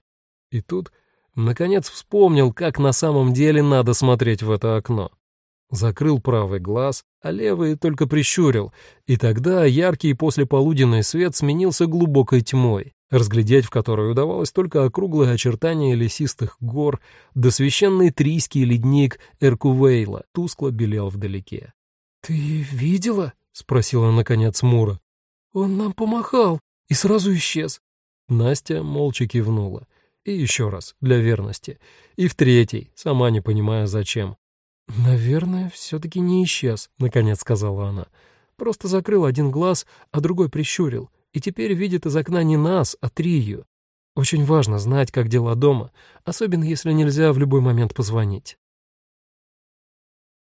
И тут Наконец вспомнил, как на самом деле надо смотреть в это окно. закрыл правый глаз, а левый только прищурил, и тогда яркий послеполуденный свет сменился глубокой тьмой, разглядеть в которой удавалось только округлые очертания лесистых гор, да священный трийский ледник Эркувейла тускло белел вдалеке.
«Ты видела?»
— спросила, наконец, Мура.
«Он нам помахал и сразу исчез».
Настя молча кивнула. И еще раз, для верности. И в третий, сама не понимая зачем.
«Наверное, все-таки не исчез», — наконец сказала она. «Просто закрыл один глаз, а другой прищурил, и теперь видит из окна не нас, а Трию. Очень важно знать, как дела дома, особенно если нельзя в любой момент позвонить».